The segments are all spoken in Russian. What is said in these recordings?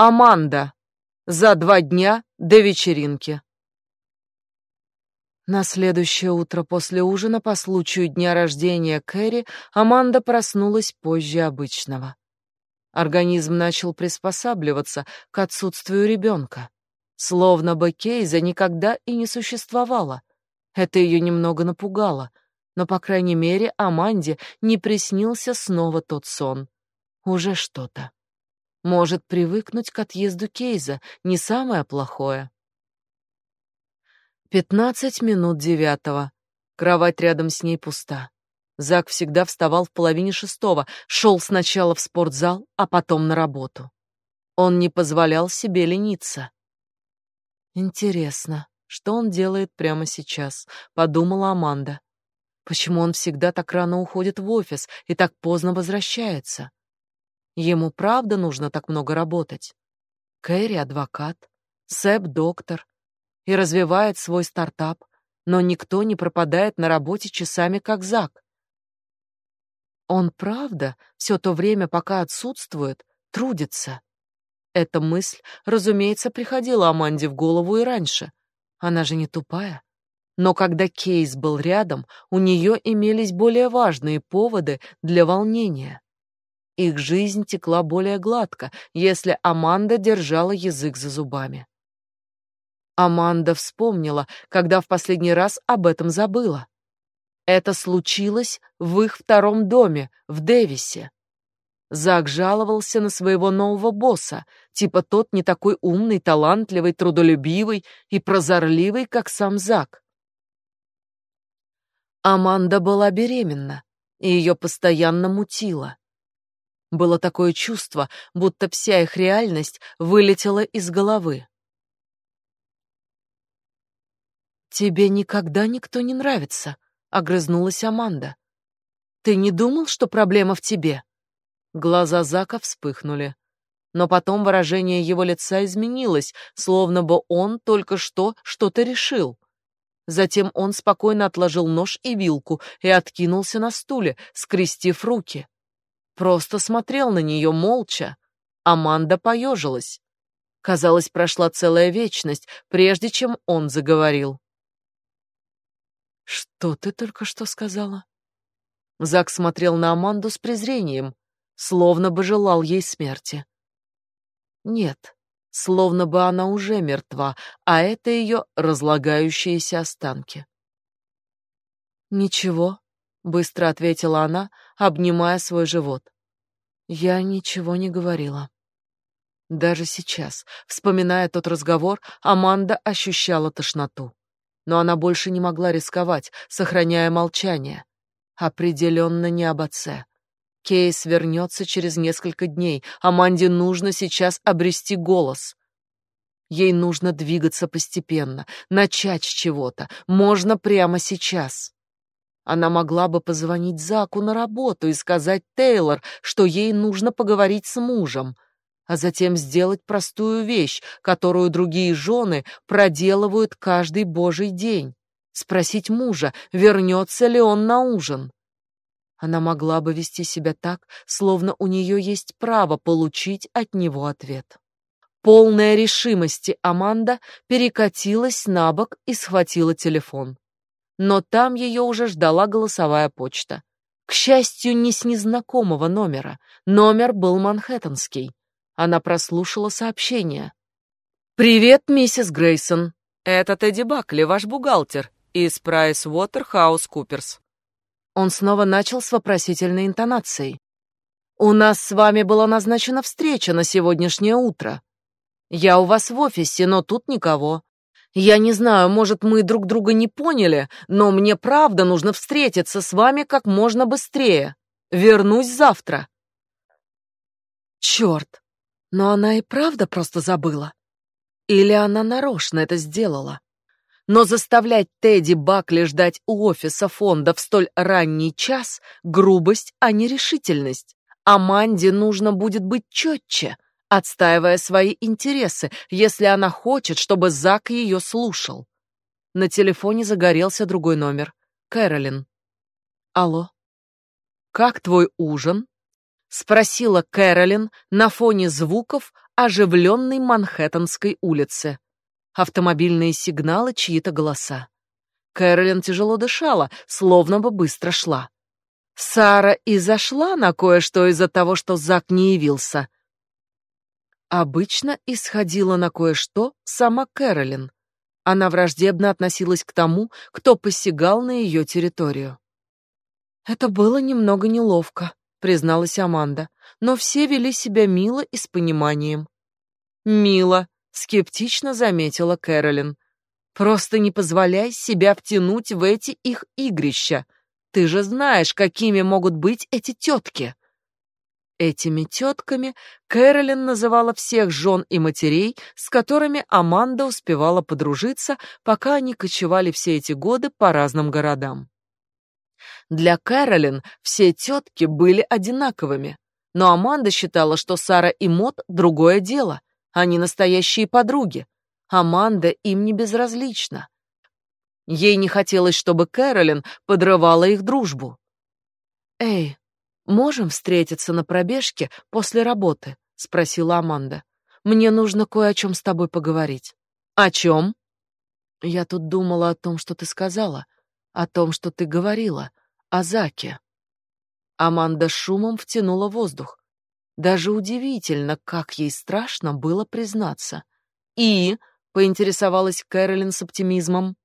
Аманда. За два дня до вечеринки. На следующее утро после ужина по случаю дня рождения Кэрри Аманда проснулась позже обычного. Организм начал приспосабливаться к отсутствию ребенка. Словно бы Кейза никогда и не существовало. Это ее немного напугало, но, по крайней мере, Аманде не приснился снова тот сон. Уже что-то. Может, привыкнуть к отъезду Кейза не самое плохое. Пятнадцать минут девятого. Кровать рядом с ней пуста. Зак всегда вставал в половине шестого, шел сначала в спортзал, а потом на работу. Он не позволял себе лениться. Интересно, что он делает прямо сейчас, подумала Аманда. Почему он всегда так рано уходит в офис и так поздно возвращается? Ему правда нужно так много работать? Кэрри адвокат, Сэп доктор, и развивает свой стартап, но никто не пропадает на работе часами, как Зак. Он правда все то время, пока отсутствует, трудится. Эта мысль, разумеется, приходила Аманде в голову и раньше. Она же не тупая. Но когда Кейс был рядом, у нее имелись более важные поводы для волнения. Их жизнь текла более гладко, если Аманда держала язык за зубами. Аманда вспомнила, когда в последний раз об этом забыла. Это случилось в их втором доме, в Дэвисе. Зак жаловался на своего нового босса, типа тот не такой умный, талантливый, трудолюбивый и прозорливый, как сам Зак. Аманда была беременна, и ее постоянно мутило. Было такое чувство, будто вся их реальность вылетела из головы. Тебе никогда никто не нравится, огрызнулась Аманда. Ты не думал, что проблема в тебе? Глаза Зака вспыхнули, но потом выражение его лица изменилось, словно бы он только что что-то решил. Затем он спокойно отложил нож и вилку и откинулся на стуле, скрестив руки. Просто смотрел на нее молча. Аманда поежилась. Казалось, прошла целая вечность, прежде чем он заговорил. Что ты только что сказала? Зак смотрел на Аманду с презрением, словно бы желал ей смерти. Нет, словно бы она уже мертва, а это ее разлагающиеся останки. Ничего, быстро ответила она, обнимая свой живот. Я ничего не говорила. Даже сейчас, вспоминая тот разговор, Аманда ощущала тошноту но она больше не могла рисковать, сохраняя молчание. Определенно не об отце. Кейс вернется через несколько дней, а Манде нужно сейчас обрести голос. Ей нужно двигаться постепенно, начать с чего-то, можно прямо сейчас. Она могла бы позвонить Заку на работу и сказать Тейлор, что ей нужно поговорить с мужем — а затем сделать простую вещь, которую другие жены проделывают каждый божий день. Спросить мужа, вернется ли он на ужин. Она могла бы вести себя так, словно у нее есть право получить от него ответ. Полная решимости Аманда перекатилась на бок и схватила телефон. Но там ее уже ждала голосовая почта. К счастью, не с незнакомого номера. Номер был манхэттенский. Она прослушала сообщение. «Привет, миссис Грейсон. Это Тедди Бакли, ваш бухгалтер, из Прайс Уотерхаус Куперс». Он снова начал с вопросительной интонацией. «У нас с вами была назначена встреча на сегодняшнее утро. Я у вас в офисе, но тут никого. Я не знаю, может, мы друг друга не поняли, но мне правда нужно встретиться с вами как можно быстрее. Вернусь завтра». Черт! Но она и правда просто забыла. Или она нарочно это сделала? Но заставлять Тедди Бакли ждать у офиса фонда в столь ранний час — грубость, а не решительность. Аманде нужно будет быть четче, отстаивая свои интересы, если она хочет, чтобы Зак ее слушал. На телефоне загорелся другой номер. Кэролин. Алло. Как твой ужин? спросила Кэролин на фоне звуков оживленной Манхэттенской улицы. Автомобильные сигналы, чьи-то голоса. Кэролин тяжело дышала, словно бы быстро шла. Сара и зашла на кое-что из-за того, что Зак не явился. Обычно исходила на кое-что сама Кэролин. Она враждебно относилась к тому, кто посягал на ее территорию. Это было немного неловко, призналась Аманда, но все вели себя мило и с пониманием. Мило, скептично заметила Кэролин. Просто не позволяй себя втянуть в эти их игрища. Ты же знаешь, какими могут быть эти тетки. Этими тетками Кэролин называла всех жен и матерей, с которыми Аманда успевала подружиться, пока они кочевали все эти годы по разным городам. Для Кэролин все тетки были одинаковыми, но Аманда считала, что Сара и Мот другое дело. Они настоящие подруги. Аманда им не безразлична. Ей не хотелось, чтобы Кэролин подрывала их дружбу. «Эй, можем встретиться на пробежке после работы?» — спросила Аманда. «Мне нужно кое о чем с тобой поговорить». «О чем?» «Я тут думала о том, что ты сказала, о том, что ты говорила, о Заке». Аманда шумом втянула воздух. Даже удивительно, как ей страшно было признаться. «И?» — поинтересовалась Кэролин с оптимизмом.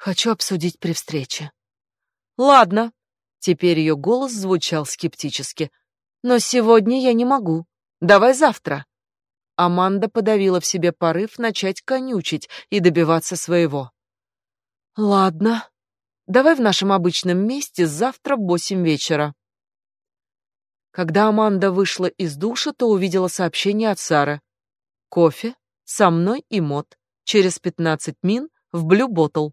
Хочу обсудить при встрече. Ладно. Теперь ее голос звучал скептически. Но сегодня я не могу. Давай завтра. Аманда подавила в себе порыв начать конючить и добиваться своего. Ладно. Давай в нашем обычном месте завтра в восемь вечера. Когда Аманда вышла из душа, то увидела сообщение от Сары. Кофе со мной и Мод. Через пятнадцать мин в Блю Боттл.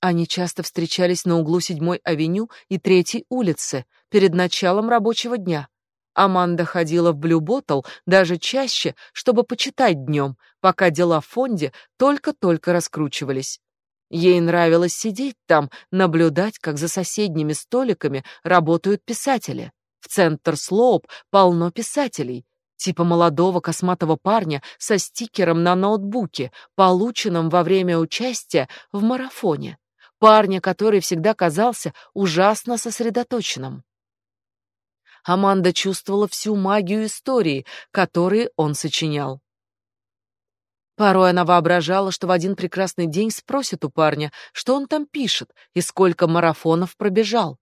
Они часто встречались на углу седьмой авеню и третьей улицы перед началом рабочего дня. Аманда ходила в Блю Боттл даже чаще, чтобы почитать днем, пока дела в фонде только-только раскручивались. Ей нравилось сидеть там, наблюдать, как за соседними столиками работают писатели. В центр Слоуп полно писателей, типа молодого косматого парня со стикером на ноутбуке, полученным во время участия в марафоне парня, который всегда казался ужасно сосредоточенным. Аманда чувствовала всю магию истории, которые он сочинял. Порой она воображала, что в один прекрасный день спросит у парня, что он там пишет и сколько марафонов пробежал,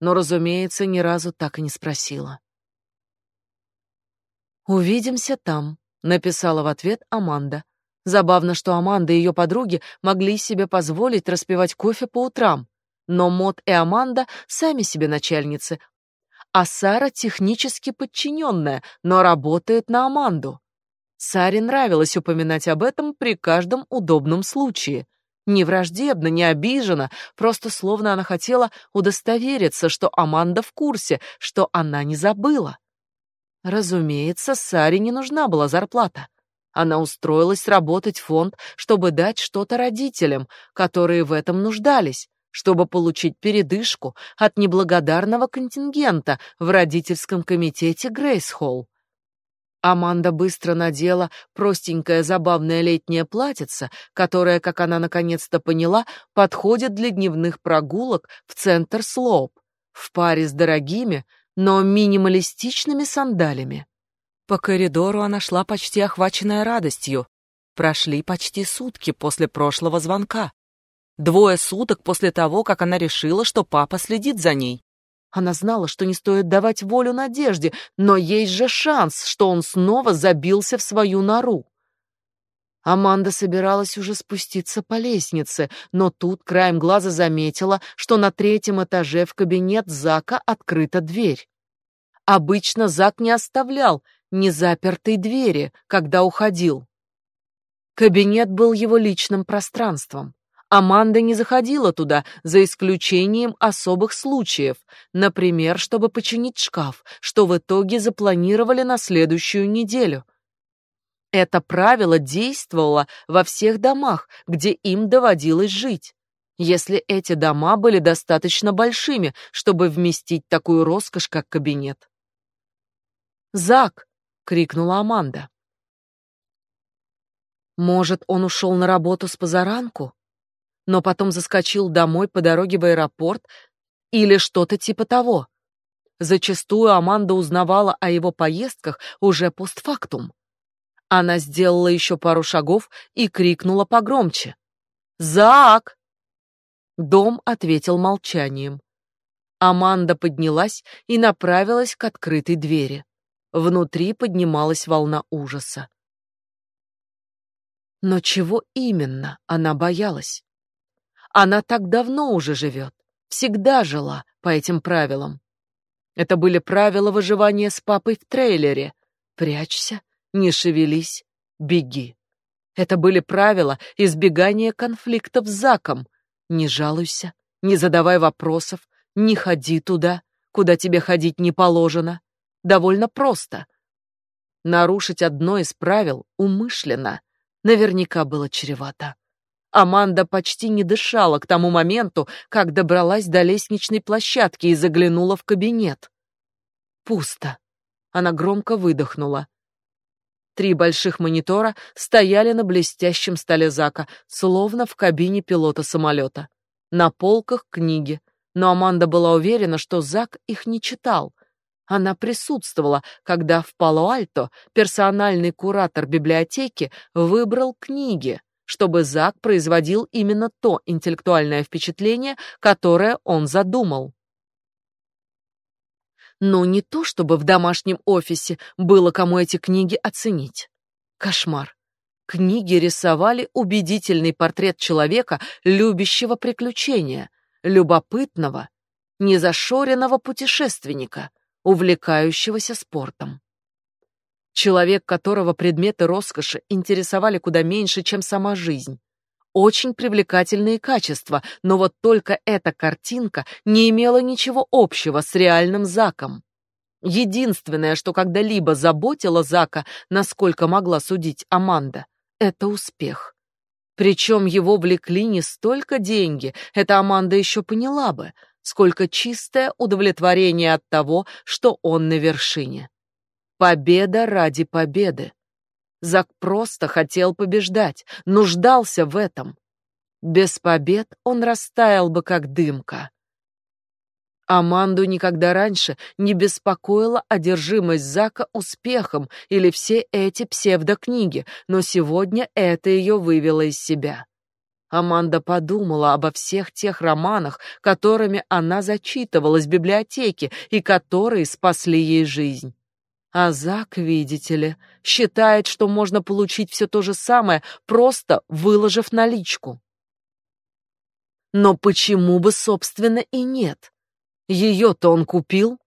но, разумеется, ни разу так и не спросила. «Увидимся там», — написала в ответ Аманда, Забавно, что Аманда и ее подруги могли себе позволить распивать кофе по утрам, но Мот и Аманда сами себе начальницы, а Сара технически подчиненная, но работает на Аманду. Саре нравилось упоминать об этом при каждом удобном случае. Не враждебно, не обижена, просто словно она хотела удостовериться, что Аманда в курсе, что она не забыла. Разумеется, Саре не нужна была зарплата. Она устроилась работать в фонд, чтобы дать что-то родителям, которые в этом нуждались, чтобы получить передышку от неблагодарного контингента в родительском комитете Грейсхолл. Аманда быстро надела простенькое забавное летнее платьице, которое, как она наконец-то поняла, подходит для дневных прогулок в центр Слоуп, в паре с дорогими, но минималистичными сандалями. По коридору она шла почти охваченная радостью. Прошли почти сутки после прошлого звонка. Двое суток после того, как она решила, что папа следит за ней. Она знала, что не стоит давать волю надежде, но есть же шанс, что он снова забился в свою нору. Аманда собиралась уже спуститься по лестнице, но тут краем глаза заметила, что на третьем этаже в кабинет Зака открыта дверь. Обычно Зак не оставлял незапертой двери, когда уходил. Кабинет был его личным пространством. Аманда не заходила туда, за исключением особых случаев, например, чтобы починить шкаф, что в итоге запланировали на следующую неделю. Это правило действовало во всех домах, где им доводилось жить. Если эти дома были достаточно большими, чтобы вместить такую роскошь, как кабинет. Зак!» — крикнула Аманда. Может, он ушел на работу с позаранку, но потом заскочил домой по дороге в аэропорт или что-то типа того. Зачастую Аманда узнавала о его поездках уже постфактум. Она сделала еще пару шагов и крикнула погромче. «Зак!» Дом ответил молчанием. Аманда поднялась и направилась к открытой двери. Внутри поднималась волна ужаса. Но чего именно она боялась? Она так давно уже живет, всегда жила по этим правилам. Это были правила выживания с папой в трейлере. Прячься, не шевелись, беги. Это были правила избегания конфликтов с Заком. Не жалуйся, не задавай вопросов, не ходи туда, куда тебе ходить не положено. Довольно просто. Нарушить одно из правил умышленно наверняка было чревато. Аманда почти не дышала к тому моменту, как добралась до лестничной площадки и заглянула в кабинет. Пусто. Она громко выдохнула. Три больших монитора стояли на блестящем столе Зака, словно в кабине пилота самолета. На полках книги, но Аманда была уверена, что Зак их не читал. Она присутствовала, когда в Пало-Альто персональный куратор библиотеки выбрал книги, чтобы Зак производил именно то интеллектуальное впечатление, которое он задумал. Но не то, чтобы в домашнем офисе было кому эти книги оценить. Кошмар. Книги рисовали убедительный портрет человека, любящего приключения, любопытного, незашоренного путешественника, увлекающегося спортом. Человек, которого предметы роскоши интересовали куда меньше, чем сама жизнь. Очень привлекательные качества, но вот только эта картинка не имела ничего общего с реальным Заком. Единственное, что когда-либо заботило Зака, насколько могла судить Аманда, это успех. Причем его влекли не столько деньги, это Аманда еще поняла бы, сколько чистое удовлетворение от того, что он на вершине. Победа ради победы. Зак просто хотел побеждать, нуждался в этом. Без побед он растаял бы как дымка. Аманду никогда раньше не беспокоила одержимость Зака успехом или все эти псевдокниги, но сегодня это ее вывело из себя. Аманда подумала обо всех тех романах, которыми она зачитывалась в библиотеке и которые спасли ей жизнь. А Зак, видите ли, считает, что можно получить все то же самое, просто выложив наличку. Но почему бы, собственно, и нет? Ее-то он купил.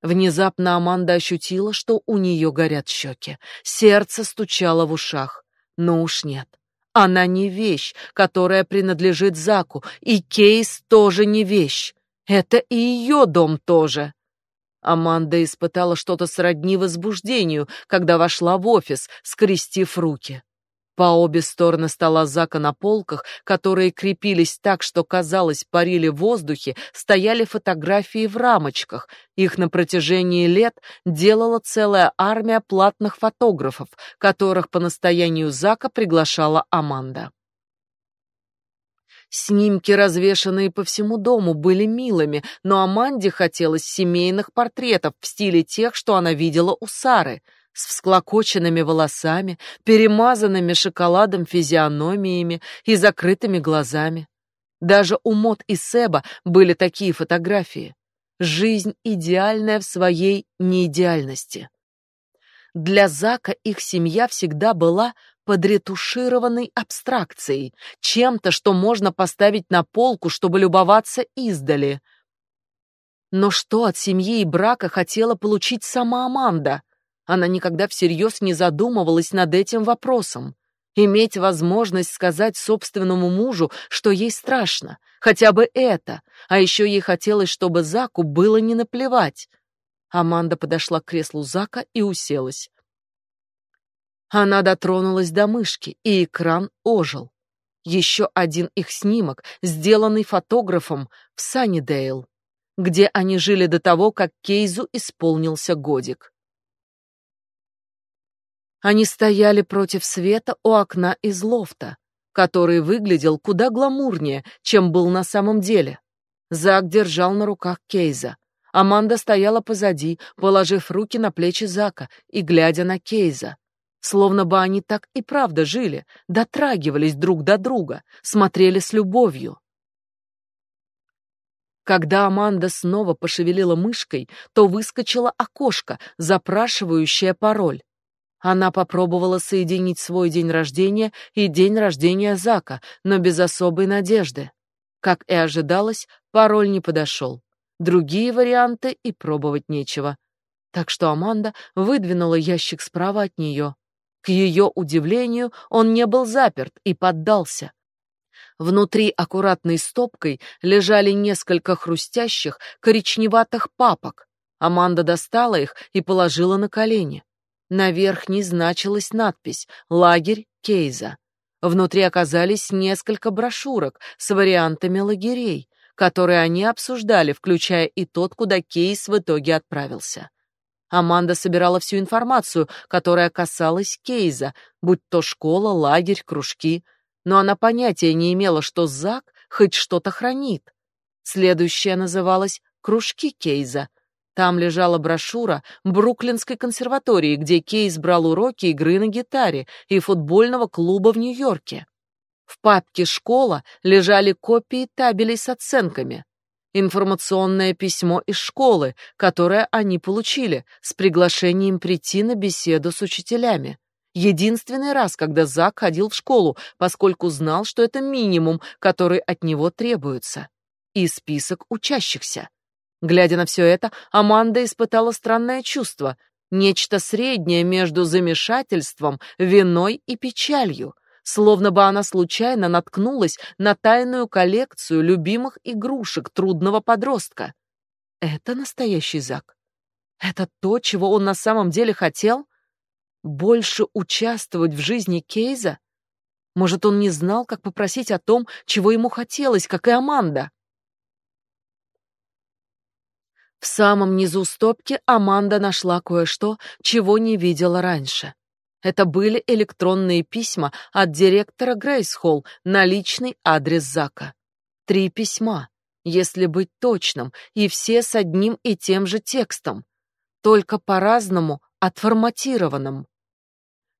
Внезапно Аманда ощутила, что у нее горят щеки. Сердце стучало в ушах. Но уж нет. Она не вещь, которая принадлежит Заку, и Кейс тоже не вещь. Это и ее дом тоже. Аманда испытала что-то сродни возбуждению, когда вошла в офис, скрестив руки. По обе стороны стола Зака на полках, которые крепились так, что, казалось, парили в воздухе, стояли фотографии в рамочках. Их на протяжении лет делала целая армия платных фотографов, которых по настоянию Зака приглашала Аманда. Снимки, развешанные по всему дому, были милыми, но Аманде хотелось семейных портретов в стиле тех, что она видела у Сары — с всклокоченными волосами, перемазанными шоколадом физиономиями и закрытыми глазами. Даже у Мот и Себа были такие фотографии. Жизнь идеальная в своей неидеальности. Для Зака их семья всегда была подретушированной абстракцией, чем-то, что можно поставить на полку, чтобы любоваться издали. Но что от семьи и брака хотела получить сама Аманда? Она никогда всерьез не задумывалась над этим вопросом. Иметь возможность сказать собственному мужу, что ей страшно, хотя бы это, а еще ей хотелось, чтобы Заку было не наплевать. Аманда подошла к креслу Зака и уселась. Она дотронулась до мышки, и экран ожил. Еще один их снимок, сделанный фотографом в Саннидейл, где они жили до того, как Кейзу исполнился годик. Они стояли против света у окна из лофта, который выглядел куда гламурнее, чем был на самом деле. Зак держал на руках Кейза. Аманда стояла позади, положив руки на плечи Зака и глядя на Кейза. Словно бы они так и правда жили, дотрагивались друг до друга, смотрели с любовью. Когда Аманда снова пошевелила мышкой, то выскочило окошко, запрашивающее пароль. Она попробовала соединить свой день рождения и день рождения Зака, но без особой надежды. Как и ожидалось, пароль не подошел. Другие варианты и пробовать нечего. Так что Аманда выдвинула ящик справа от нее. К ее удивлению, он не был заперт и поддался. Внутри аккуратной стопкой лежали несколько хрустящих коричневатых папок. Аманда достала их и положила на колени. На верхней значилась надпись «Лагерь Кейза». Внутри оказались несколько брошюрок с вариантами лагерей, которые они обсуждали, включая и тот, куда Кейс в итоге отправился. Аманда собирала всю информацию, которая касалась Кейза, будь то школа, лагерь, кружки, но она понятия не имела, что Зак хоть что-то хранит. Следующая называлась «Кружки Кейза», там лежала брошюра Бруклинской консерватории, где Кейс брал уроки игры на гитаре и футбольного клуба в Нью-Йорке. В папке «Школа» лежали копии табелей с оценками. Информационное письмо из школы, которое они получили, с приглашением прийти на беседу с учителями. Единственный раз, когда Зак ходил в школу, поскольку знал, что это минимум, который от него требуется. И список учащихся. Глядя на все это, Аманда испытала странное чувство, нечто среднее между замешательством, виной и печалью, словно бы она случайно наткнулась на тайную коллекцию любимых игрушек трудного подростка. Это настоящий Зак. Это то, чего он на самом деле хотел? Больше участвовать в жизни Кейза? Может, он не знал, как попросить о том, чего ему хотелось, как и Аманда? В самом низу стопки Аманда нашла кое-что, чего не видела раньше. Это были электронные письма от директора Грейсхолл на личный адрес Зака. Три письма, если быть точным, и все с одним и тем же текстом, только по-разному отформатированным.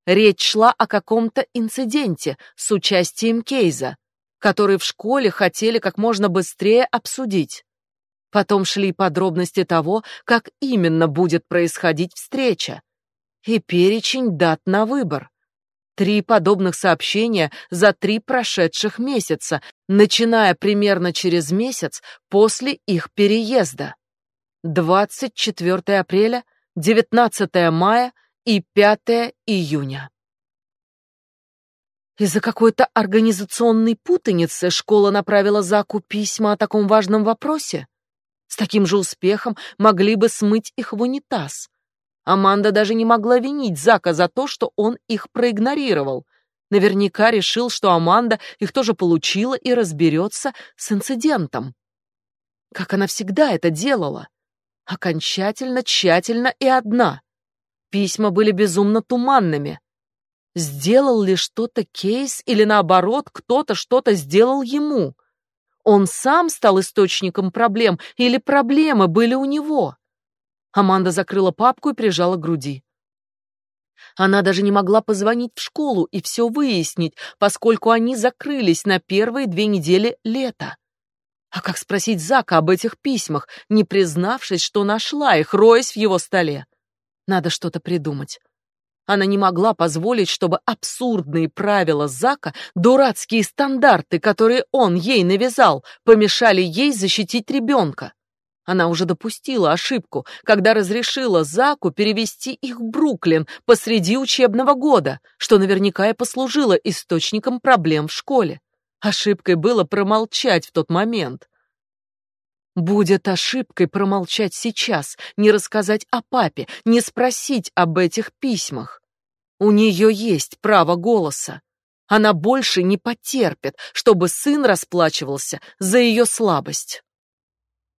Речь шла о каком-то инциденте с участием Кейза, который в школе хотели как можно быстрее обсудить. Потом шли подробности того, как именно будет происходить встреча, и перечень дат на выбор. Три подобных сообщения за три прошедших месяца, начиная примерно через месяц после их переезда. 24 апреля, 19 мая и 5 июня. Из-за какой-то организационной путаницы школа направила Заку письма о таком важном вопросе? С таким же успехом могли бы смыть их в унитаз. Аманда даже не могла винить Зака за то, что он их проигнорировал. Наверняка решил, что Аманда их тоже получила и разберется с инцидентом. Как она всегда это делала. Окончательно, тщательно и одна. Письма были безумно туманными. Сделал ли что-то Кейс или наоборот, кто-то что-то сделал ему? Он сам стал источником проблем или проблемы были у него? Аманда закрыла папку и прижала к груди. Она даже не могла позвонить в школу и все выяснить, поскольку они закрылись на первые две недели лета. А как спросить Зака об этих письмах, не признавшись, что нашла их, роясь в его столе? Надо что-то придумать. Она не могла позволить, чтобы абсурдные правила Зака, дурацкие стандарты, которые он ей навязал, помешали ей защитить ребенка. Она уже допустила ошибку, когда разрешила Заку перевести их в Бруклин посреди учебного года, что наверняка и послужило источником проблем в школе. Ошибкой было промолчать в тот момент. Будет ошибкой промолчать сейчас, не рассказать о папе, не спросить об этих письмах. У нее есть право голоса. Она больше не потерпит, чтобы сын расплачивался за ее слабость.